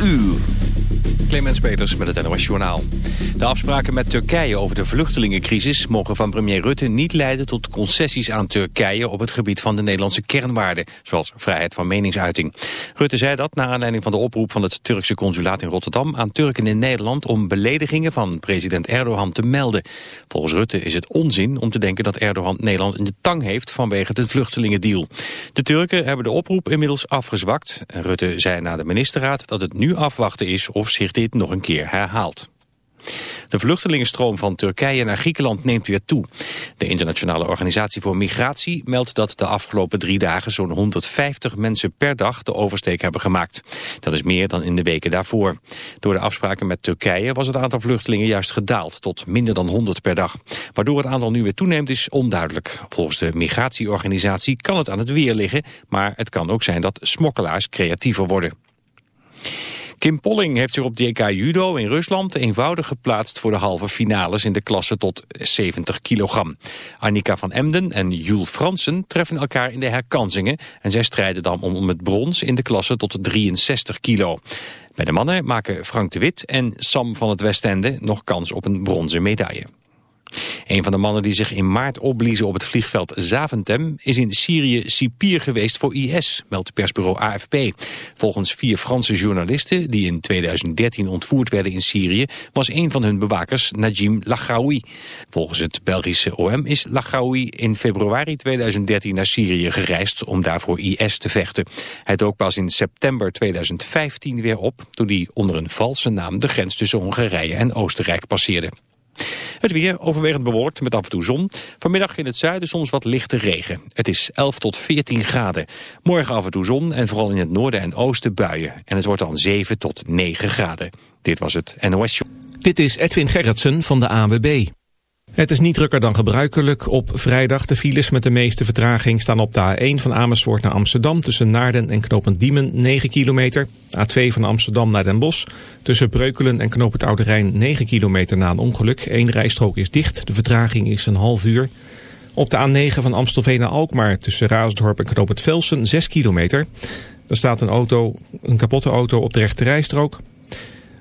uur. Clemens Peters met het NOS Journaal. De afspraken met Turkije over de vluchtelingencrisis mogen van premier Rutte niet leiden tot concessies aan Turkije op het gebied van de Nederlandse kernwaarden, zoals vrijheid van meningsuiting. Rutte zei dat na aanleiding van de oproep van het Turkse consulaat in Rotterdam aan Turken in Nederland om beledigingen van president Erdogan te melden. Volgens Rutte is het onzin om te denken dat Erdogan Nederland in de tang heeft vanwege de vluchtelingendeal. De Turken hebben de oproep inmiddels afgezwakt. Rutte zei na de ministerraad dat het nu afwachten is of zich dit nog een keer herhaalt. De vluchtelingenstroom van Turkije naar Griekenland neemt weer toe. De Internationale Organisatie voor Migratie meldt dat de afgelopen drie dagen zo'n 150 mensen per dag de oversteek hebben gemaakt. Dat is meer dan in de weken daarvoor. Door de afspraken met Turkije was het aantal vluchtelingen juist gedaald tot minder dan 100 per dag. Waardoor het aantal nu weer toeneemt is onduidelijk. Volgens de migratieorganisatie kan het aan het weer liggen, maar het kan ook zijn dat smokkelaars creatiever worden. Kim Polling heeft zich op DK Judo in Rusland eenvoudig geplaatst voor de halve finales in de klasse tot 70 kilogram. Annika van Emden en Jules Fransen treffen elkaar in de herkansingen en zij strijden dan om het brons in de klasse tot 63 kilo. Bij de mannen maken Frank de Wit en Sam van het Westende nog kans op een bronzen medaille. Een van de mannen die zich in maart opbliezen op het vliegveld Zaventem is in Syrië cipier geweest voor IS, meldt persbureau AFP. Volgens vier Franse journalisten die in 2013 ontvoerd werden in Syrië was een van hun bewakers Najim Lachaoui. Volgens het Belgische OM is Lachaoui in februari 2013 naar Syrië gereisd om daarvoor IS te vechten. Hij dook pas in september 2015 weer op toen hij onder een valse naam de grens tussen Hongarije en Oostenrijk passeerde. Het weer overwegend bewolkt met af en toe zon. Vanmiddag in het zuiden soms wat lichte regen. Het is 11 tot 14 graden. Morgen af en toe zon en vooral in het noorden en oosten buien. En het wordt dan 7 tot 9 graden. Dit was het NOS Show. Dit is Edwin Gerritsen van de AWB. Het is niet drukker dan gebruikelijk. Op vrijdag de files met de meeste vertraging staan op de A1 van Amersfoort naar Amsterdam... tussen Naarden en Knopend Diemen 9 kilometer. A2 van Amsterdam naar Den Bosch. Tussen Breukelen en Knopend Oude Rijn 9 kilometer na een ongeluk. Eén rijstrook is dicht. De vertraging is een half uur. Op de A9 van Amstelveen naar Alkmaar tussen Raasdorp en Knopend Velsen 6 kilometer. Er staat een, auto, een kapotte auto op de rechte rijstrook.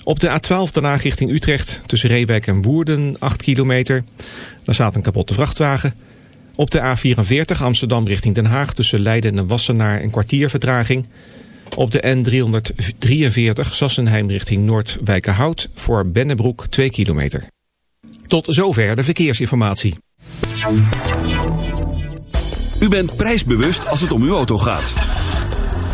Op de A12 daarna richting Utrecht tussen Reewijk en Woerden 8 kilometer. Daar staat een kapotte vrachtwagen. Op de A44 Amsterdam richting Den Haag tussen Leiden en Wassenaar een kwartier vertraging. Op de N343 Sassenheim richting Noordwijkerhout voor Bennebroek 2 kilometer. Tot zover de verkeersinformatie. U bent prijsbewust als het om uw auto gaat.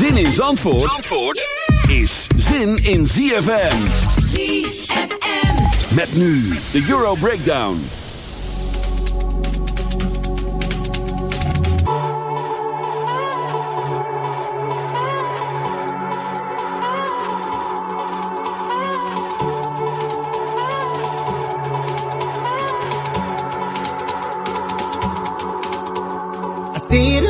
Zin in Zandvoort, Zandvoort is zin in ZFM. ZFM. Met nu de Euro Breakdown. I see the look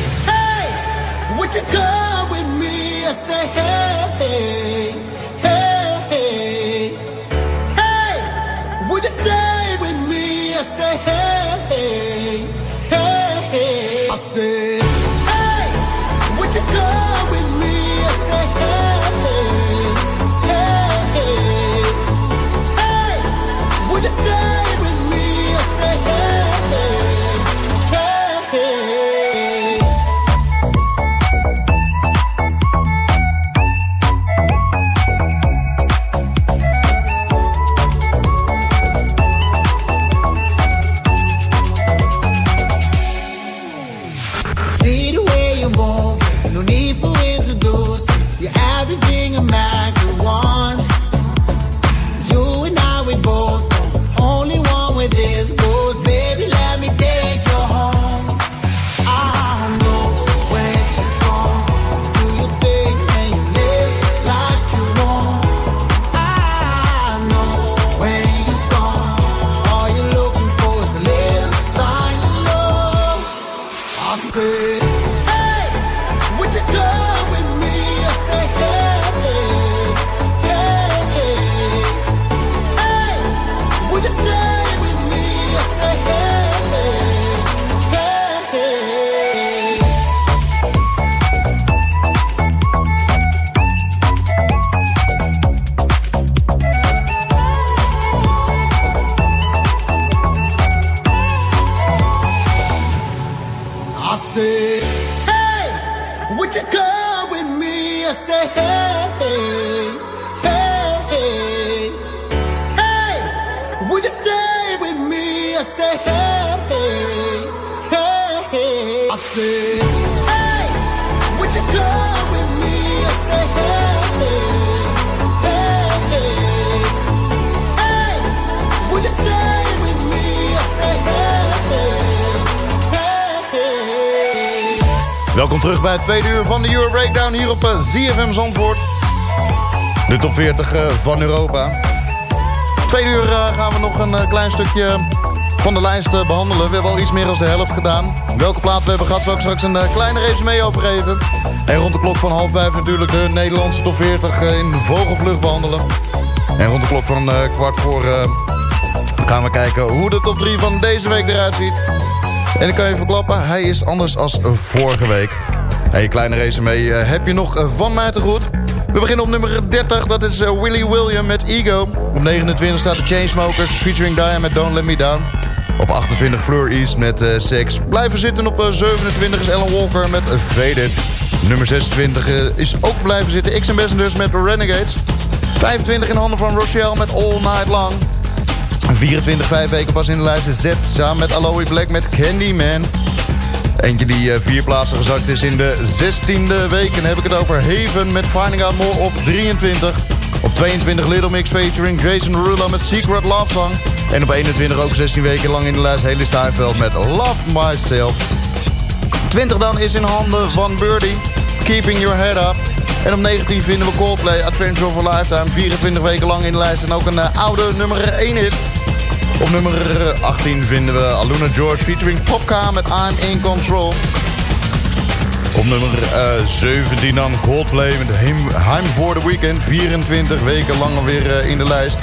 you come with me? I say, hey, move, no het tweede uur van de Euro Breakdown hier op eh, ZFM Zandvoort. De top 40 eh, van Europa. Tweede uur eh, gaan we nog een klein stukje van de lijst eh, behandelen. We hebben al iets meer dan de helft gedaan. Welke plaat we hebben gehad zal ik straks een kleine resume over geven. En rond de klok van half vijf natuurlijk de Nederlandse top 40 eh, in vogelvlucht behandelen. En rond de klok van kwart voor gaan we kijken hoe de top 3 van deze week eruit ziet. En ik kan je verklappen, hij is anders als vorige week. Hey, kleine resume, eh, heb je nog eh, van mij te goed? We beginnen op nummer 30, dat is eh, Willie William met Ego. Op 29 staat de Chainsmokers featuring Diane met Don't Let Me Down. Op 28 Fleur East met Sex. Blijven zitten op eh, 27 is Ellen Walker met Faded. Nummer 26 eh, is ook blijven zitten X Ambassadors met Renegades. 25 in handen van Rochelle met All Night Long. 24, 5 weken pas in de lijst Z samen met Aloe Black met Candyman. Eentje die eh, vier plaatsen gezakt is in de 16e week. En heb ik het over Haven met Finding Out More op 23. Op 22 Little Mix featuring Jason Derulo met Secret Love Song. En op 21 ook 16 weken lang in de lijst Haley Steinfeld met Love Myself. 20 dan is in handen van Birdie. Keeping Your Head Up. En op 19 vinden we Coldplay, Adventure of a Lifetime. 24 weken lang in de lijst en ook een eh, oude nummer 1 hit. Op nummer 18 vinden we Aluna George featuring Popka met I'm In Control. Op nummer eh, 17 dan Coldplay met Heim, for the Weekend. 24 weken lang alweer eh, in de lijst.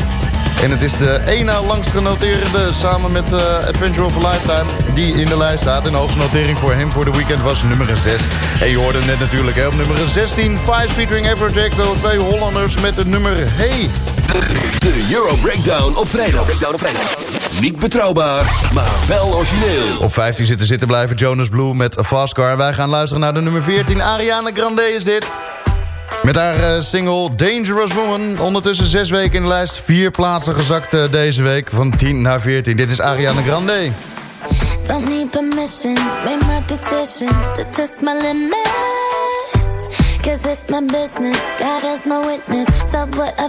En het is de ene langst genoteerde samen met eh, Adventure of a Lifetime die in de lijst staat. En de hoogste notering voor hem voor de weekend was nummer 6. En je hoorde net natuurlijk op nummer 16 Five featuring Everjack. De twee Hollanders met het nummer Hey. De Euro Breakdown op vrijdag. Breakdown op vrijdag. Niet betrouwbaar, maar wel origineel. Op 15 zitten zitten blijven Jonas Blue met A Fast Car. En wij gaan luisteren naar de nummer 14. Ariana Grande is dit. Met haar eh, single Dangerous Woman. Ondertussen zes weken in de lijst. Vier plaatsen gezakt eh, deze week. Van 10 naar 14. Dit is Ariana Grande. Don't need permission, made my decision to test my limits. Cause it's my business, God as my witness. Stop what I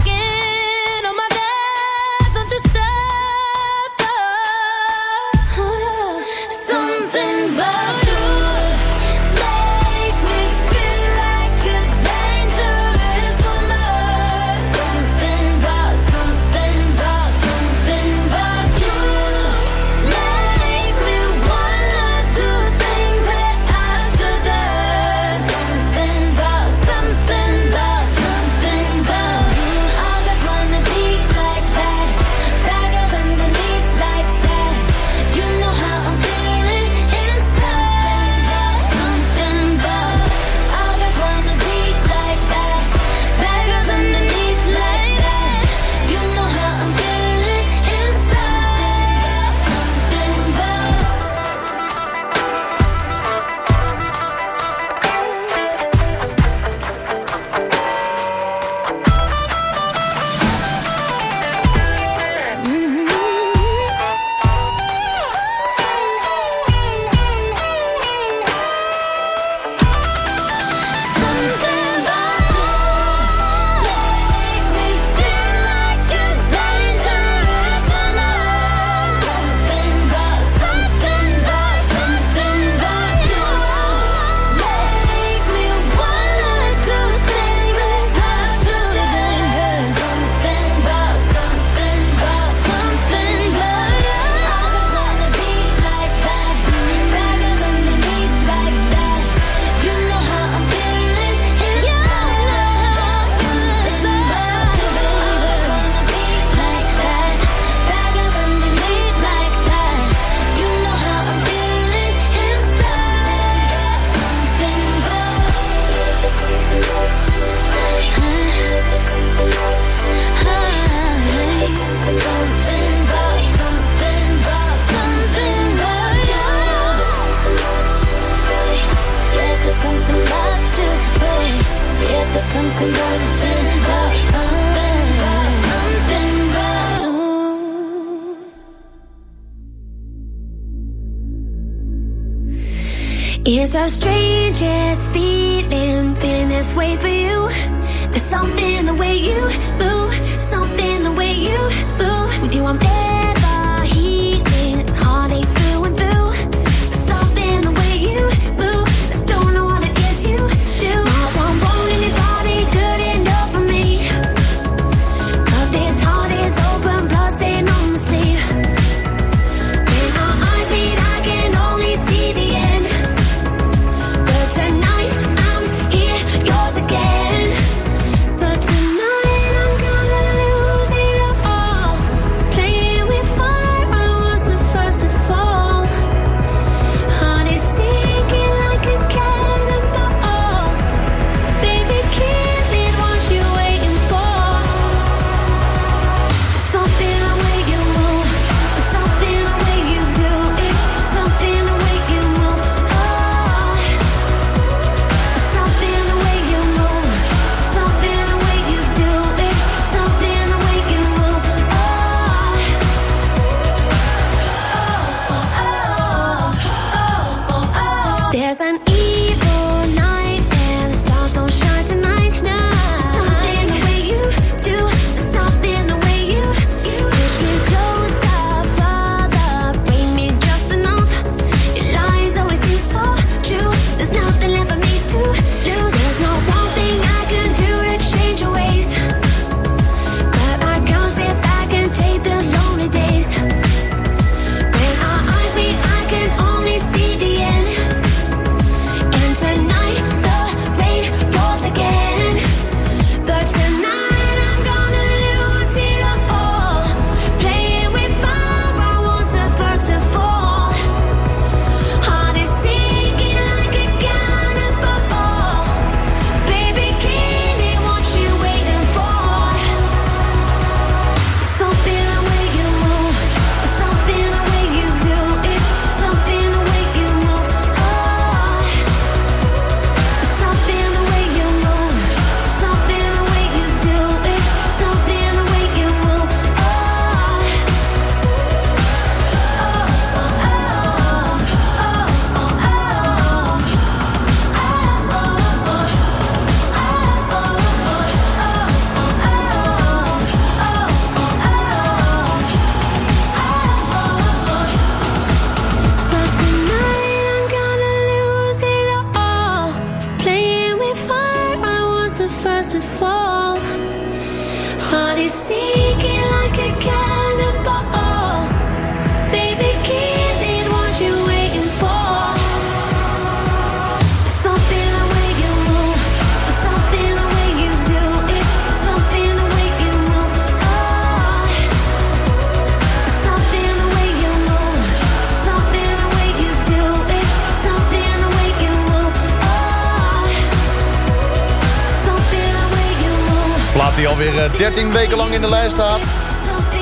in de lijst staat.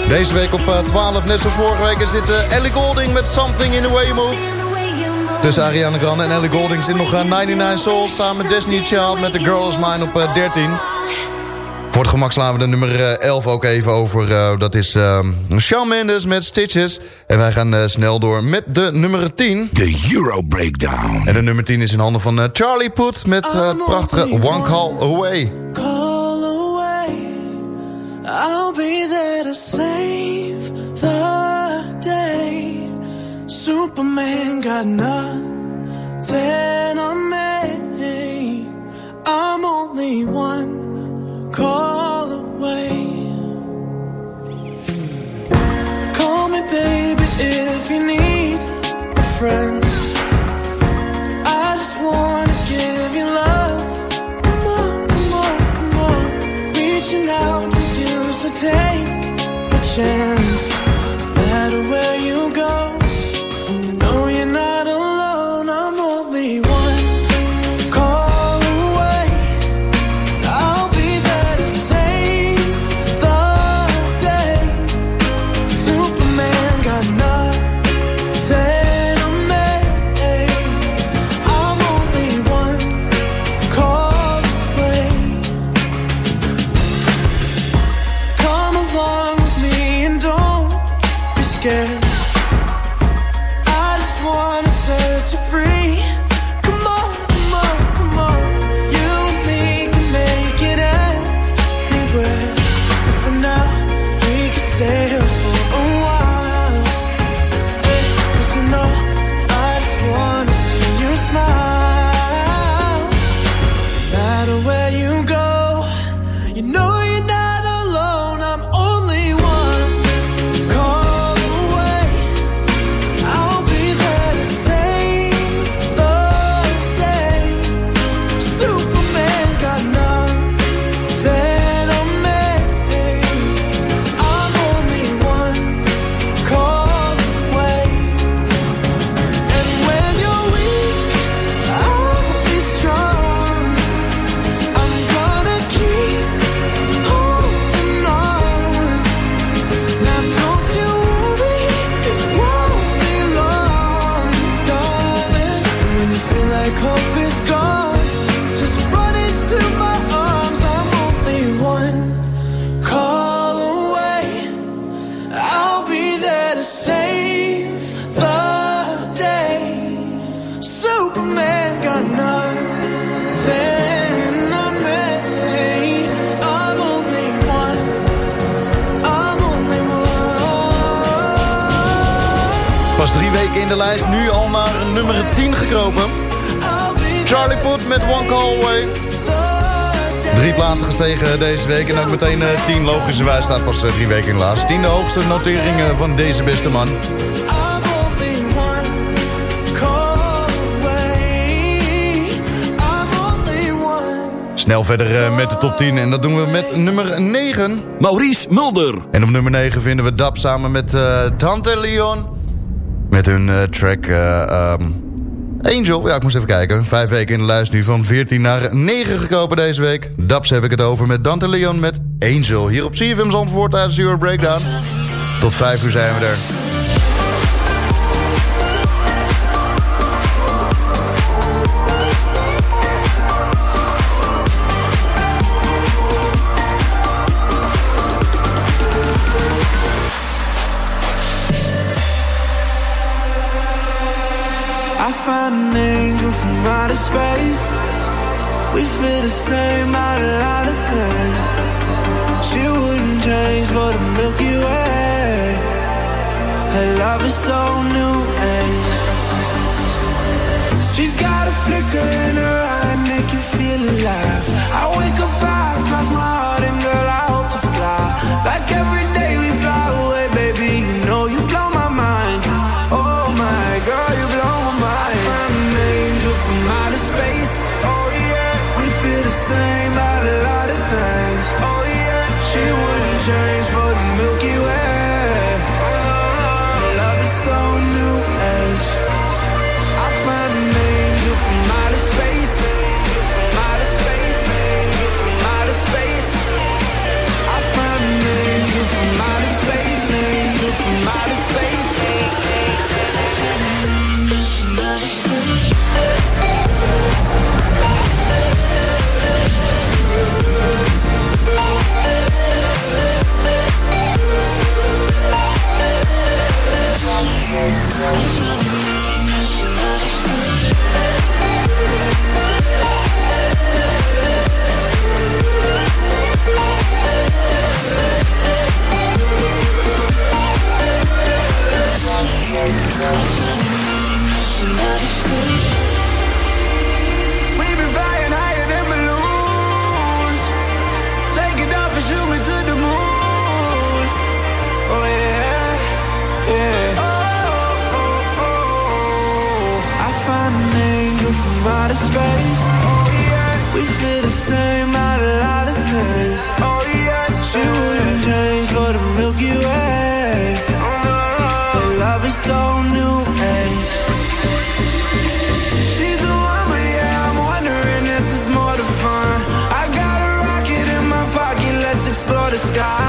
Deze week op eh, 12, net zoals vorige week, is dit eh, Ellie Golding met Something in the Way You Move. Tussen Ariana Grande en Ellie Golding zit nog eh, 99 Souls samen met Destiny Child met The Girl Is Mine op eh, 13. Voor het gemak slaan we de nummer eh, 11 ook even over. eh, dat is eh, Shawn Mendes met Stitches. En wij gaan eh, snel door met de nummer 10. De Euro Breakdown. En de nummer 10 is in handen van eh, Charlie Puth met eh, het prachtige One Call Away. Superman got nothing on me. I'm only one call away. Call me, baby, if you need a friend. I just wanna give you love. Come on, come on, come on. Reaching out to you, so take a chance. Deze week. En ook meteen eh, 10 logischerwijs staat pas eh, drie weken in de. Tiende hoogste notering eh, van deze beste man. I'm only one call away. I'm only one. Snel verder eh, met de top 10. En dat doen we met nummer 9. Maurice Mulder. En op nummer 9 vinden we Dap samen met eh Tante Leon. Met hun eh, track ehm, Angel. Ja, ik moest even kijken. Vijf weken in de lijst nu van 14 naar 9 gekomen deze week. Daps heb ik het over met Dante Leon met Angel. Hier op CFM Zandvoort tijdens de Euro Breakdown. Tot 5 uur zijn we er. I found an angel from outer space. We feel the same about a lot of things. She wouldn't change for the Milky Way. Her love is so new age. She's got a flicker in her eye, make you feel alive. I wake up, I cross my heart, and girl, I hope to fly. Like every day space. Oh, yeah. We feel the same about a lot of things. Oh, yeah. She wouldn't change for the Milky Way. Oh, no. Love is so new age. She's a woman, yeah. I'm wondering if there's more to find. I got a rocket in my pocket, let's explore the sky.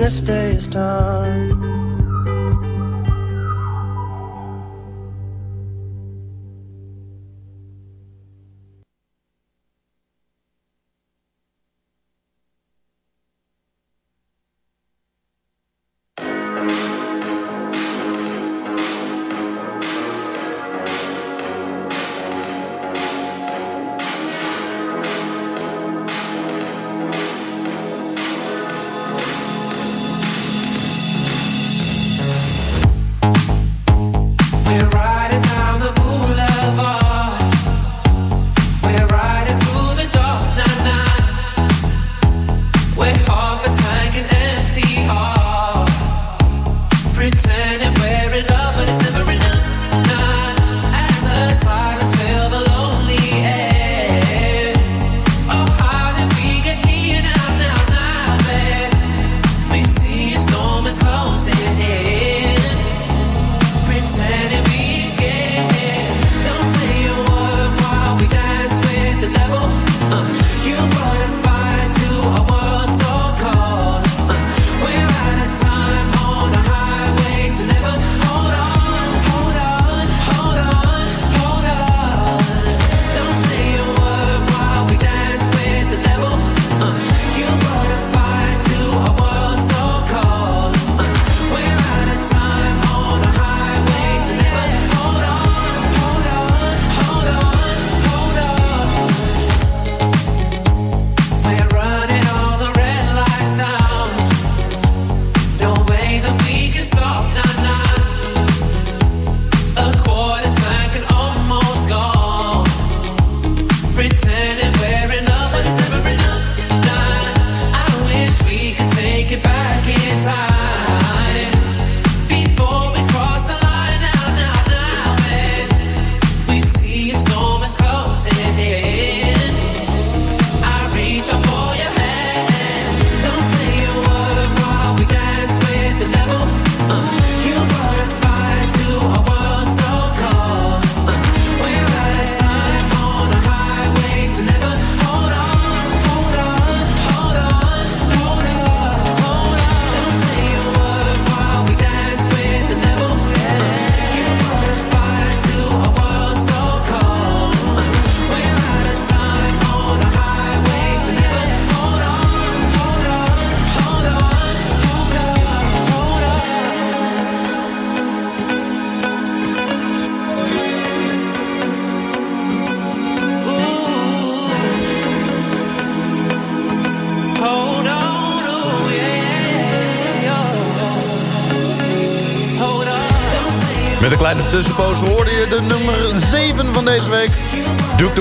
This day is done.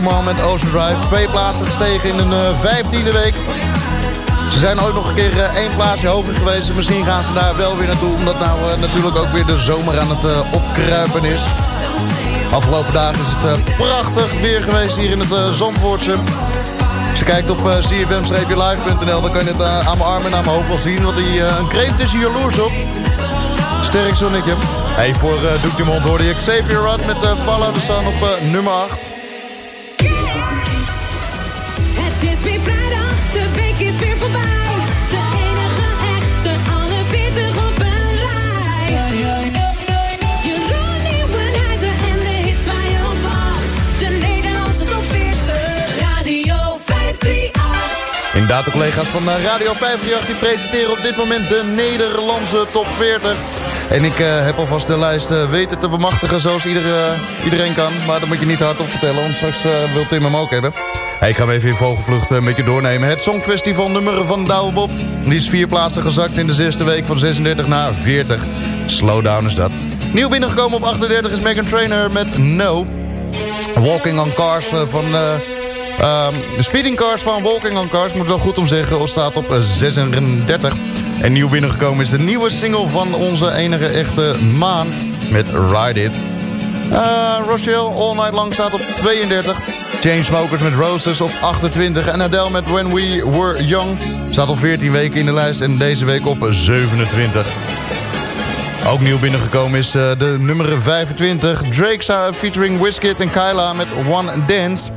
Man met Ocean Drive. Twee plaatsen gestegen in een eh, vijftiende week. Ze zijn ooit nog een keer eh, één plaatsje hoger geweest. Misschien gaan ze daar wel weer naartoe. Omdat nou eh, natuurlijk ook weer de zomer aan het opkruipen is. Afgelopen dagen is het prachtig weer geweest hier in het Zandvoortse. Als je kijkt op cfm-live.nl dan kan je het aan mijn arm en aan mijn hoofd wel zien. Want die, een kreeft is hier jaloers op. Sterk zonnetje. Hey, voor Doek de Mond hoorde je Xavier Rudd met Follow the Sun op nummer 8. Is weer vrijdag, de week is weer voorbij. De enige echte, alle 40 op een rij. Jeroen Nieuwenhuizen en de hits waar je op wacht. De Nederlandse top 40, Radio 538. Inderdaad, de collega's van eh, Radio 538 die presenteren op dit moment de Nederlandse top 40. En ik eh, heb alvast de lijst eh, weten te bemachtigen zoals ieder, iedereen kan. Maar dat moet je niet hardop vertellen, want straks wil Tim hem ook hebben. Ik ga even in vogelvlucht uh, met je doornemen. Het Songfestival nummer van Douwe Bob. Die is vier plaatsen gezakt in de zesde week van 36 naar 40. Slowdown is dat. Nieuw binnengekomen op 38 is Megan Trainer met No. Walking on Cars van... Um, Speeding Cars van Walking on Cars, moet wel goed om zeggen, staat op 36. En nieuw binnengekomen is de nieuwe single van onze enige echte maan met Ride It. Uh, Rochelle All Night Long staat op 32. Chainsmokers met Roses op 28. En Adele met When We Were Young staat al 14 weken in de lijst en deze week op 27. Ook nieuw binnengekomen is uh, de nummer 25. Drake featuring Wizkid en Kyla met One Dance.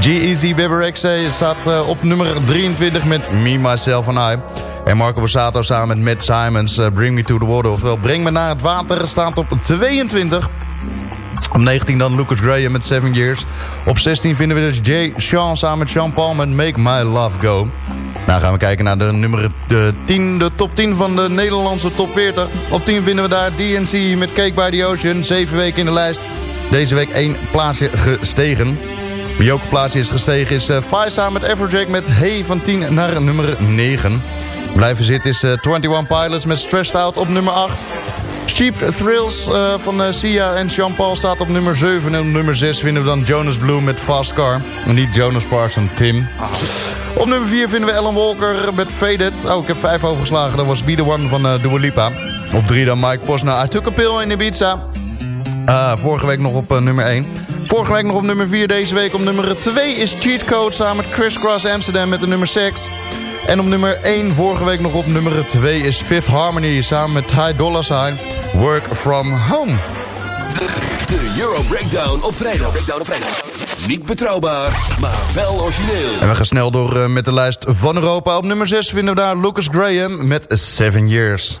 G-Eazy Bebe staat uh, op nummer 23 met Me, Myself and I. En Marco Borsato samen met Matt Simons, uh, Bring Me To The Water. Ofwel, Breng Me Naar Het Water staat op 22. Op 19 dan Lucas Graham met 7 Years. Op 16 vinden we dus Jay Sean samen met Sean Paul met Make My Love Go. Nou gaan we kijken naar de nummer de 10, de top 10 van de Nederlandse top 40. Op 10 vinden we daar DNC met Cake by the Ocean. 7 weken in de lijst. Deze week 1 plaatsje gestegen. Wie ook een plaatsje is gestegen is uh, Faisa met Everjack met Hey van 10 naar nummer 9. Blijven zitten is uh, eh, 21 Pilots met Stressed Out op nummer 8. Cheap Thrills uh, van uh, Sia en Jean-Paul staat op nummer 7. En op nummer 6 vinden we dan Jonas Blue met Fast Car. En niet Jonas Parson, Tim. Op nummer 4 vinden we Ellen Walker met Faded. Oh, ik heb 5 overgeslagen. Dat was Be The One van uh, Dua Lipa. Op 3 dan Mike Posner. I Took A Pill in Ibiza. vorige week nog op nummer 1. Vorige week nog op nummer 4. Deze week op nummer 2 is Cheat Code samen met Chris Cross Amsterdam met de nummer 6. En op nummer 1 vorige week nog op nummer 2 is Fifth Harmony samen met Ty Dolla Sign. Work From Home. De, de Euro Breakdown op vrijdag. Breakdown op vrijdag. Niet betrouwbaar, maar wel origineel. En we gaan snel door uh, met de lijst van Europa. Op nummer 6 vinden we daar Lucas Graham met 7 Years.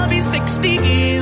be 60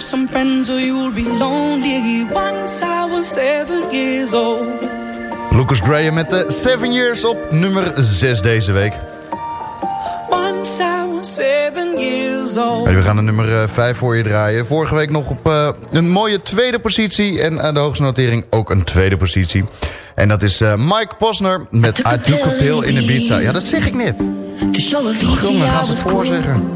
some friends or you'll be lonely. Once I was seven years old. Lucas Graham met de 7 Years op nummer 6 deze week. Once I was seven years old. Hey, we gaan de nummer 5 voor je draaien. Vorige week nog op uh, een mooie tweede positie. En aan de hoogste notering ook een tweede positie. En dat is uh, Mike Posner met I Took a Pill in Ibiza. Ja, dat zeg ik net. To show Kom, dan gaan ze het voorzeggen.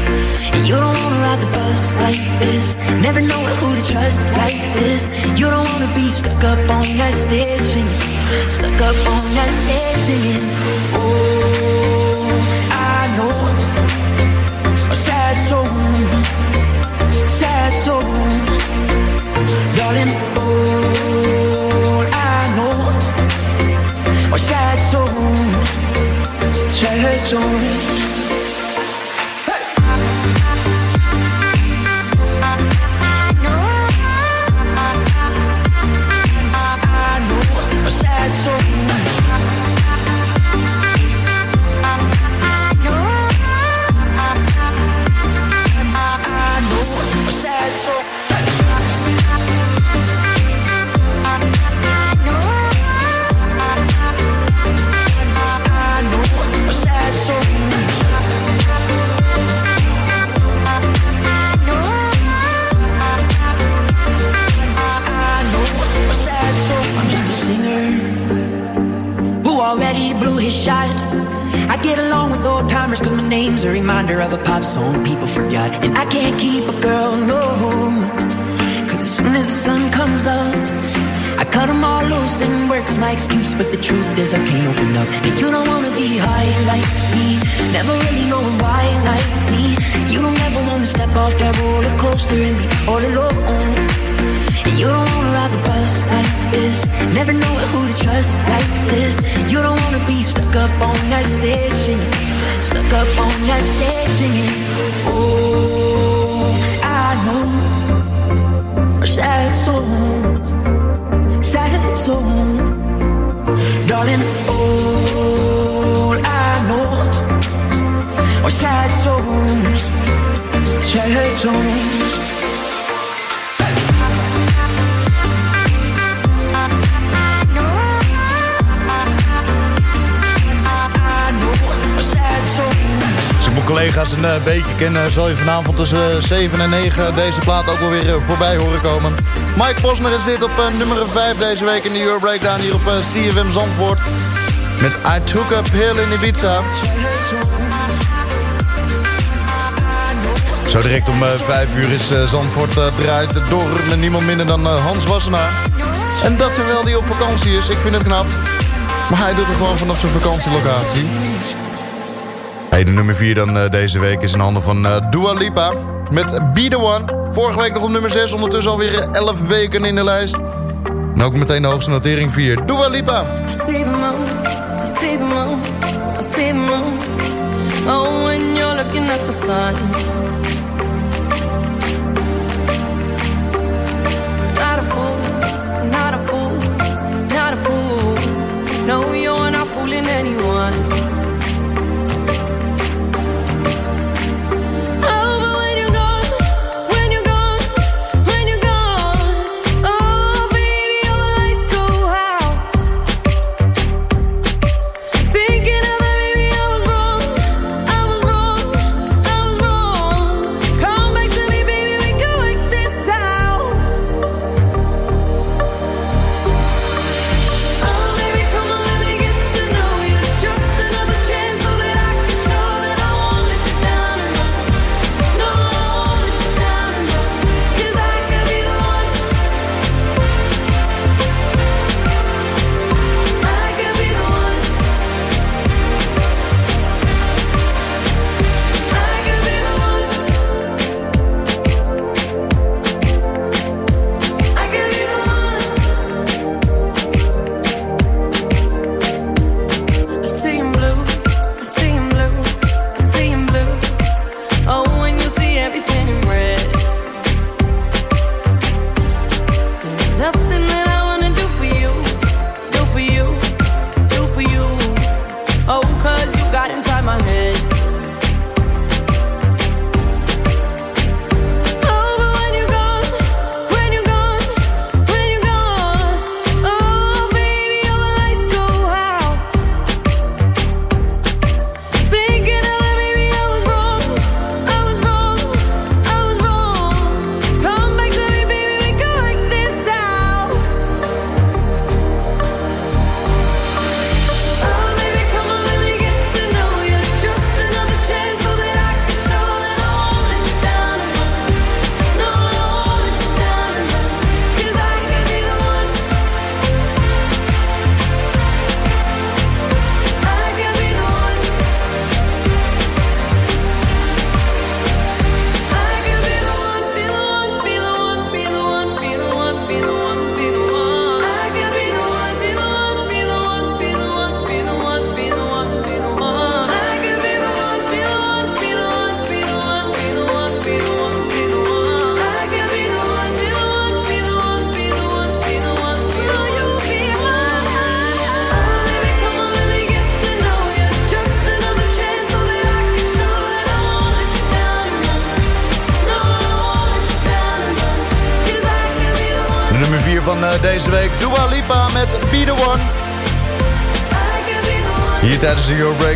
You don't wanna ride the bus like this, never know who to trust like this. You don't wanna be stuck up on that singing, stuck up on that singing. Oh, I know a sad soul, sad soul. darling. All I know are sad souls, sad souls. Zal je vanavond tussen eh, 7 en 9 deze plaat ook wel weer eh, voorbij horen komen. Mike Posner is dit op eh, nummer 5 deze week in de Euro Breakdown hier op eh, CFM Zandvoort. Met I Took a Pill in Ibiza. Zo direct om 5 uur is eh, Zandvoort eh, draait door met niemand minder dan eh, Hans Wassenaar. En dat terwijl hij op vakantie is. Ik vind het knap. Maar hij doet het gewoon vanaf zijn vakantielocatie. De nummer 4 dan eh, deze week is in handen van eh, Dua Lipa. Met Be The One. Vorige week nog op nummer 6. Ondertussen alweer 11 weken in de lijst. En ook meteen de hoogste notering 4. Dua Lipa. I see the moon, I see the moon, I see the moon. Oh, when you're looking at the sun. Not a fool, not a fool, not a fool. No, you're not fooling anyone.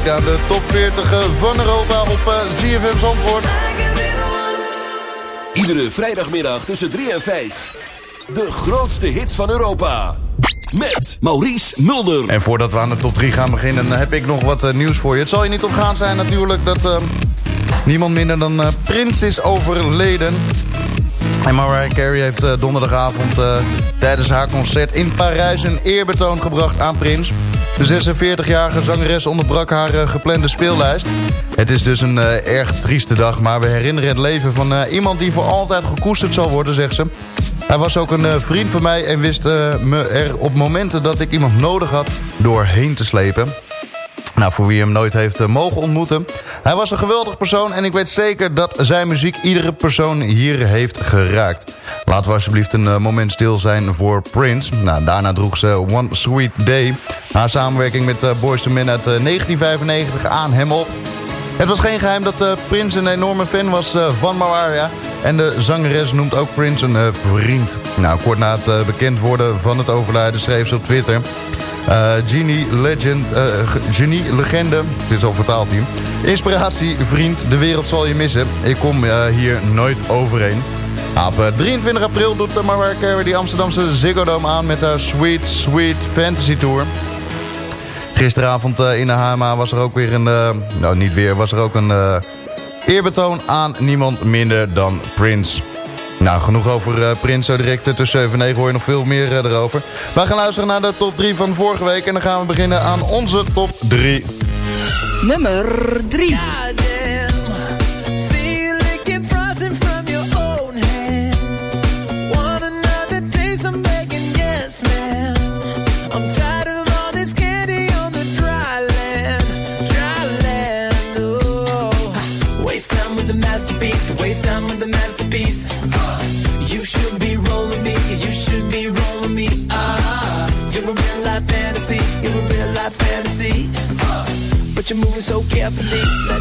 De top 40 eh, van Europa op ZFM Zandvoort. Iedere vrijdagmiddag tussen 3 en 5. De grootste hits van Europa. Met Maurice Mulder. En voordat we aan de top 3 gaan beginnen, heb ik nog wat nieuws voor je. Het zal je niet opgaan zijn natuurlijk dat niemand minder dan Prins is overleden. En Mariah Carey heeft uh, donderdagavond tijdens haar concert in Parijs een eerbetoon gebracht aan Prins. De 46-jarige zangeres onderbrak haar uh, geplande speellijst. Het is dus een erg trieste dag, maar we herinneren het leven van iemand die voor altijd gekoesterd zal worden, zegt ze. Hij was ook een vriend van mij en wist me er op momenten dat ik iemand nodig had doorheen te slepen. Nou, voor wie hem nooit heeft eh, mogen ontmoeten. Hij was een geweldig persoon en ik weet zeker dat zijn muziek iedere persoon hier heeft geraakt. Laten we alsjeblieft een moment stil zijn voor Prince. Nou, daarna droeg ze One Sweet Day. Haar samenwerking met uh, Boyz II Men uit 1995 aan hem op. Het was geen geheim dat uh, Prince een enorme fan was van Mariah. En de zangeres noemt ook Prince een vriend. Nou, kort na het bekend worden van het overlijden schreef ze op Twitter... Genie, legend, genie, legende, dit is al vertaald hier. Inspiratie, vriend, de wereld zal je missen. Ik kom hier nooit overheen. op 23 april doet Mariah Carey die Amsterdamse Ziggo Dome aan met haar Sweet Sweet Fantasy Tour. Gisteravond in de HMA was er ook weer een, nou niet weer, was er ook een eerbetoon aan niemand minder dan Prince. Nou, genoeg over uh, Prins. Zo direct tussen 7 en 9 hoor je nog veel meer uh, erover. We gaan luisteren naar de top 3 van vorige week. En dan gaan we beginnen aan onze top 3. Nummer 3.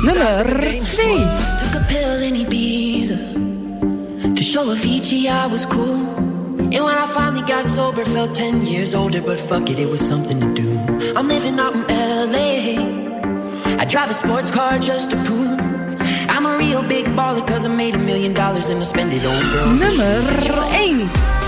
Nummer 2. Took a pill in Ibiza. To show Avicii I was cool. And when I finally got sober, felt 10 years older. But fuck it, it was something to do. I'm living out in LA. I drive a sports car just to prove I'm a real big baller cause I made a million dollars and I spend it on girls. Nummer 1.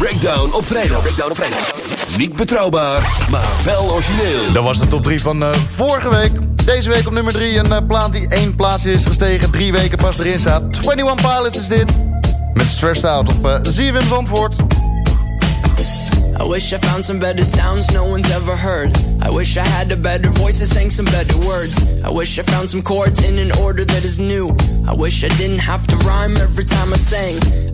Breakdown op vrijdag. Breakdown op vrijdag. Niet betrouwbaar, maar wel origineel. Dat was de top 3 van uh, vorige week. Deze week op nummer 3 een uh, plaat die één plaatsje is gestegen. Drie weken pas erin staat. 21 Pilots is dit. Met Stressed Out op uh, ZFM Zandvoort. I wish I found some better sounds no one's ever heard. I wish I had a better voice that sang some better words. I wish I found some chords in an order that is new. I wish I didn't have to rhyme every time I sang.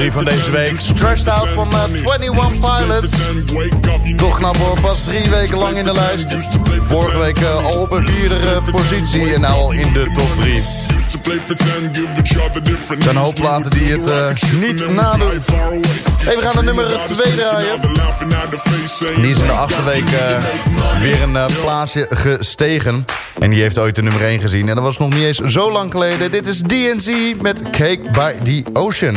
3 van deze week. Stressed Out van uh, 21 Pilots. Toch knap hoor, pas drie weken lang in de lijst. Vorige week uh, al op een vierde uh, positie en nou al in de top 3. Er zijn een hoop platen die het uh, niet nadoen. Hey, we gaan de nummer 2 draaien. Die is in de achtste week weer een plaatsje gestegen. En die heeft ooit de nummer 1 gezien. En dat was nog niet eens zo lang geleden. Dit is DNC met Cake by the Ocean.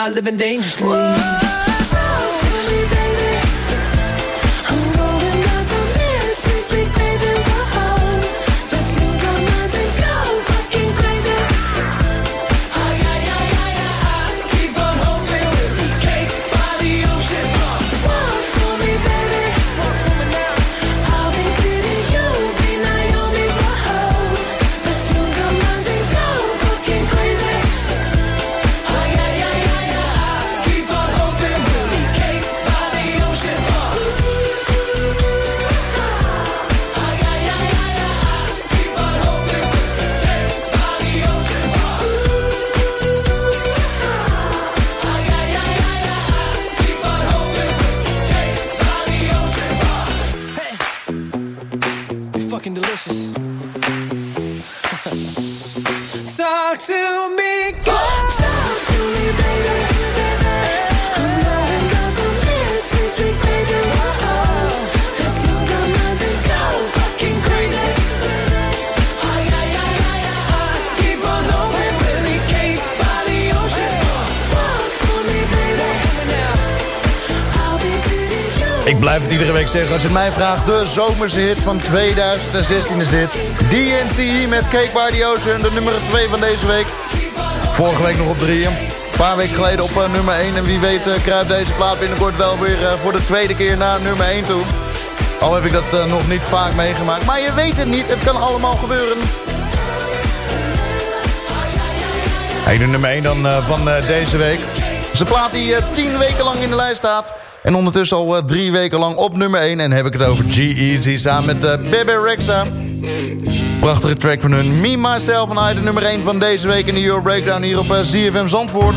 I live dangerously. Whoa. Als mij vraagt, de zomerse hit van 2016 is dit. DNC met Cake by the Ocean, de nummer 2 van deze week. Vorige week nog op 3. Een paar weken geleden op eh, nummer 1. En wie weet uh, kruipt deze plaat binnenkort wel weer eh, voor de tweede keer naar nummer 1 toe. Al heb ik dat eh, nog niet vaak meegemaakt. Maar je weet het niet, het kan allemaal gebeuren. Hey, de nummer 1 dan eh, van eh, deze week. Het is een plaat die eh, 10 weken lang in de lijst staat. En ondertussen al eh, drie weken lang op nummer 1. En heb ik het over G-Eazy samen met uh, Bebe Rexha. Prachtige track van hun. Me, Myself en I, de nummer 1 van deze week in de Euro Breakdown hier op ZFM Zandvoort.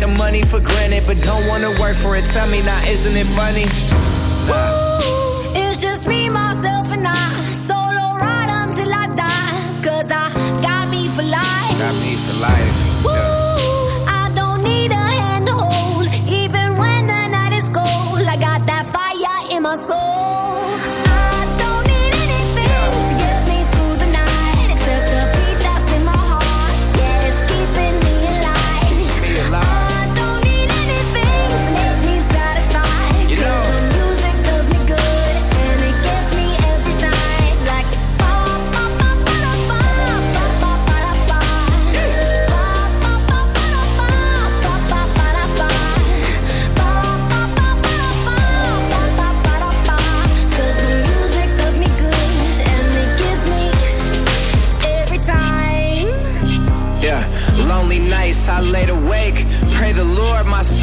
the money for granted, but don't wanna work for it. Tell me now, isn't it funny? It's just me, myself, and I. Solo ride until I die. Cause I got me for life. Got me for life.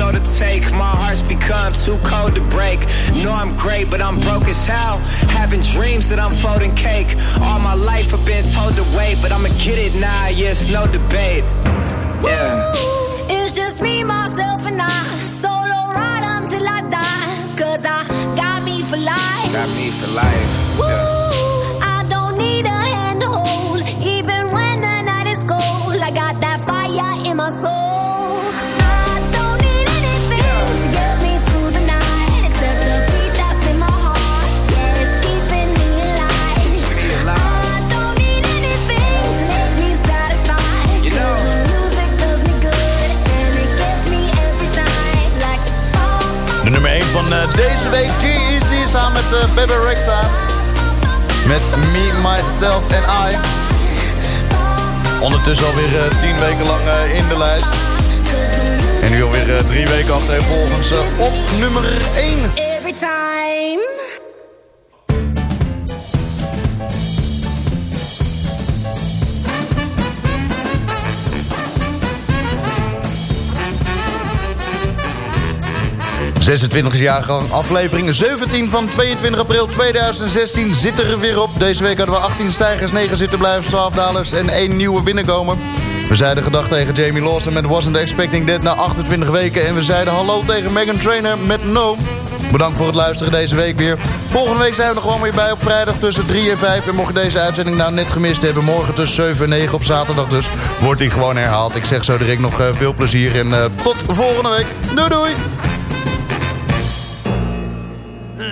My to take. My heart's become too cold to break. Know I'm great, but I'm broke as hell. Having dreams that I'm folding cake. All my life I've been told to wait, but I'ma get it now. Yes, no debate. Yeah. It's just me, myself, and I. Solo ride until I die. Cause I got me for life. Got me for life. Yeah. I don't need a hand to hold. Even when the night is cold, I got that fire in my soul. Deze week, G-Eazy, samen met uh, Bebe Rexha. Met Me, Myself en I. Ondertussen alweer uh, 10 weken lang uh, in de lijst. En nu alweer drie weken achtereenvolgens uh, op nummer 1. 26 jaargang, aflevering 17 van 22 april 2016 zit er weer op. Deze week hadden we 18 stijgers, 9 zittenblijvers, 12 dalers en 1 nieuwe binnenkomer. We zeiden gedag tegen Jamie Lawson met Wasn't Expecting That na 28 weken. En we zeiden hallo tegen Megan Trainer met No. Bedankt voor het luisteren deze week weer. Volgende week zijn we er gewoon weer bij op vrijdag tussen 3 en 5. En mocht je deze uitzending nou net gemist hebben... morgen tussen 7 en 9 op zaterdag dus... wordt die gewoon herhaald. Ik zeg zo direct nog uh, veel plezier en uh, tot volgende week. Doei doei!